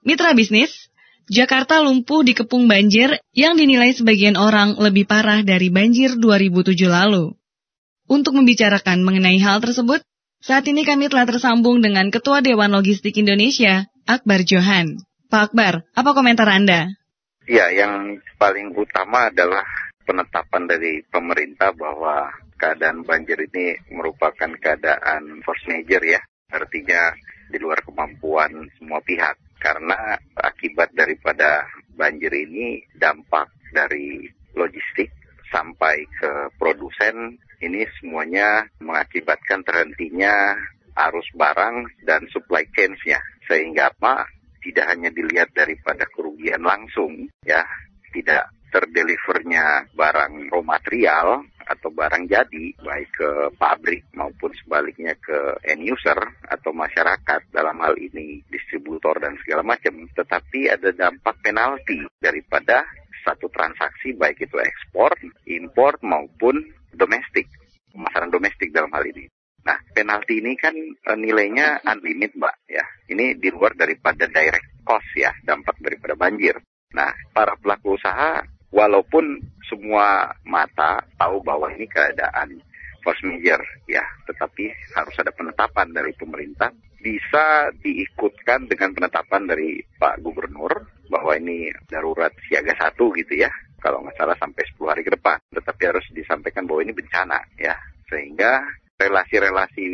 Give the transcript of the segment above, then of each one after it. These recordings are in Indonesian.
Mitra bisnis, Jakarta lumpuh dikepung banjir yang dinilai sebagian orang lebih parah dari banjir 2007 lalu. Untuk membicarakan mengenai hal tersebut, saat ini kami telah tersambung dengan Ketua Dewan Logistik Indonesia, Akbar Johan. Pak Akbar, apa komentar Anda? Ya, yang paling utama adalah penetapan dari pemerintah bahwa keadaan banjir ini merupakan keadaan force major ya. Artinya di luar kemampuan semua pihak. Karena akibat daripada banjir ini dampak dari logistik sampai ke produsen ini semuanya mengakibatkan terhentinya arus barang dan supply chains-nya. Sehingga apa? Tidak hanya dilihat daripada kerugian langsung, ya, tidak terdelivernya barang raw material atau barang jadi, baik ke pabrik maupun sebaliknya ke end user atau masyarakat dalam hal ini distributor dan segala macam, tetapi ada dampak penalti daripada satu transaksi baik itu ekspor, impor maupun domestik, pemasaran domestik dalam hal ini. Nah, penalti ini kan e, nilainya unlimited, Mbak, ya. Ini di luar daripada direct cost ya, dampak daripada banjir. Nah, para pelaku usaha walaupun semua mata tahu bahwa ini keadaan force major ya, tetapi harus ada penetapan dari pemerintah. Bisa diikutkan dengan penetapan dari Pak Gubernur bahwa ini darurat siaga satu gitu ya kalau nggak salah sampai 10 hari ke depan. Tetapi harus disampaikan bahwa ini bencana ya. Sehingga relasi-relasi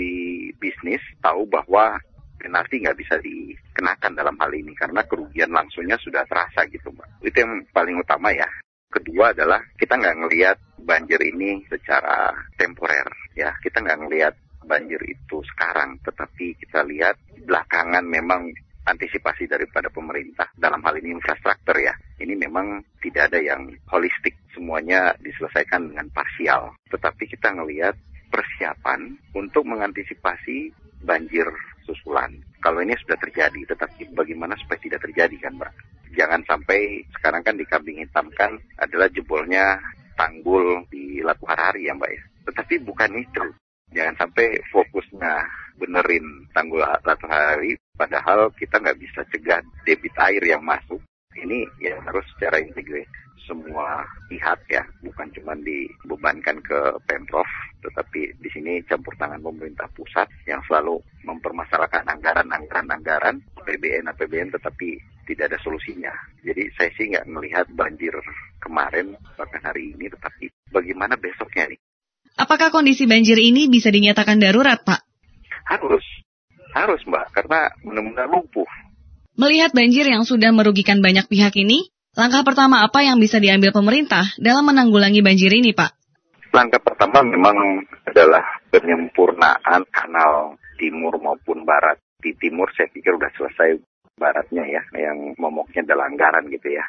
bisnis tahu bahwa penalti nggak bisa dikenakan dalam hal ini karena kerugian langsungnya sudah terasa gitu mbak. Itu yang paling utama ya kedua adalah kita nggak ngelihat banjir ini secara temporer ya kita nggak ngelihat banjir itu sekarang, tetapi kita lihat belakangan memang antisipasi daripada pemerintah dalam hal ini infrastruktur ya. Ini memang tidak ada yang holistik, semuanya diselesaikan dengan parsial. Tetapi kita ngelihat persiapan untuk mengantisipasi banjir susulan. Kalau ini sudah terjadi, tetapi bagaimana supaya tidak terjadi kan Mbak? Jangan sampai sekarang kan dikambing hitamkan adalah jebolnya tanggul di Latu Harari ya Mbak ya. Tetapi bukan itu. Jangan sampai fokusnya benerin tanggul satu hari, padahal kita nggak bisa cegah debit air yang masuk. Ini ya harus secara integrasi semua pihak ya, bukan cuma dibebankan ke Pemprov, tetapi di sini campur tangan pemerintah pusat yang selalu mempermasalahkan anggaran-anggaran-anggaran APBN APBN tetapi tidak ada solusinya. Jadi saya sih nggak melihat banjir kemarin bahkan hari ini, tetapi bagaimana besoknya nih Apakah kondisi banjir ini bisa dinyatakan darurat, Pak? Harus. Harus, Mbak, karena benar-benar lumpuh. Melihat banjir yang sudah merugikan banyak pihak ini, langkah pertama apa yang bisa diambil pemerintah dalam menanggulangi banjir ini, Pak? Langkah pertama memang adalah penyempurnaan kanal timur maupun barat. Di timur saya pikir sudah selesai baratnya ya, yang momoknya adalah anggaran gitu ya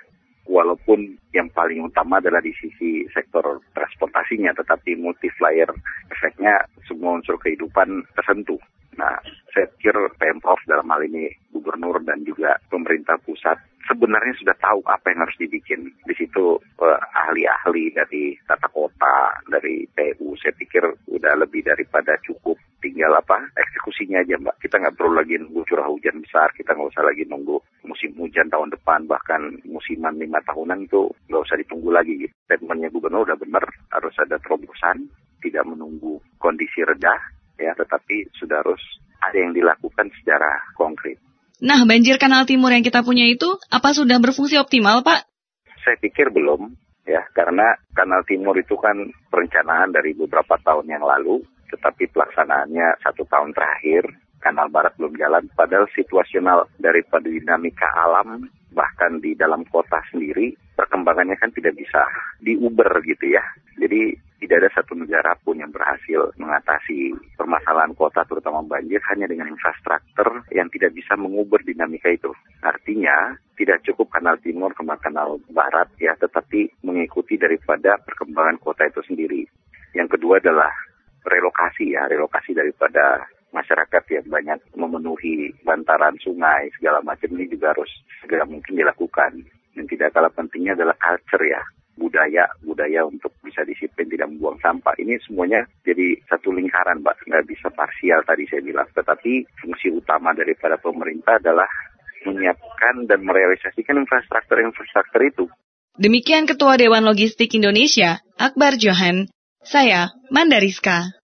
walaupun yang paling utama adalah di sisi sektor transportasinya, tetapi multiplier efeknya semua unsur kehidupan tersentuh. Nah, saya pikir Pemprov dalam hal ini gubernur dan juga pemerintah pusat sebenarnya sudah tahu apa yang harus dibikin. Di situ eh, ahli-ahli dari tata kota, dari PU, saya pikir udah lebih daripada cukup tinggal apa? Eksekusinya aja mbak. Kita nggak perlu lagi nunggu curah hujan besar. Kita nggak usah lagi nunggu musim hujan tahun depan. Bahkan musiman lima tahunan itu nggak usah ditunggu lagi. Gitu. Statementnya gubernur udah benar. Harus ada terobosan. Tidak menunggu kondisi reda ya. Tetapi sudah harus ada yang dilakukan secara konkret. Nah banjir kanal timur yang kita punya itu apa sudah berfungsi optimal pak? Saya pikir belum ya. Karena kanal timur itu kan perencanaan dari beberapa tahun yang lalu tetapi pelaksanaannya satu tahun terakhir kanal barat belum jalan padahal situasional daripada dinamika alam bahkan di dalam kota sendiri perkembangannya kan tidak bisa diuber gitu ya jadi tidak ada satu negara pun yang berhasil mengatasi permasalahan kota terutama banjir hanya dengan infrastruktur yang tidak bisa menguber dinamika itu. Artinya tidak cukup kanal timur ke kanal barat ya tetapi mengikuti daripada perkembangan kota itu sendiri. Yang kedua adalah relokasi ya, relokasi daripada masyarakat yang banyak memenuhi bantaran sungai segala macam ini juga harus segera mungkin dilakukan. Dan tidak kalah pentingnya adalah culture ya, budaya budaya untuk bisa disiplin tidak membuang sampah ini semuanya jadi satu lingkaran mbak nggak bisa parsial tadi saya bilang tetapi fungsi utama daripada pemerintah adalah menyiapkan dan merealisasikan infrastruktur-infrastruktur itu. Demikian Ketua Dewan Logistik Indonesia, Akbar Johan. Saya, Mandariska.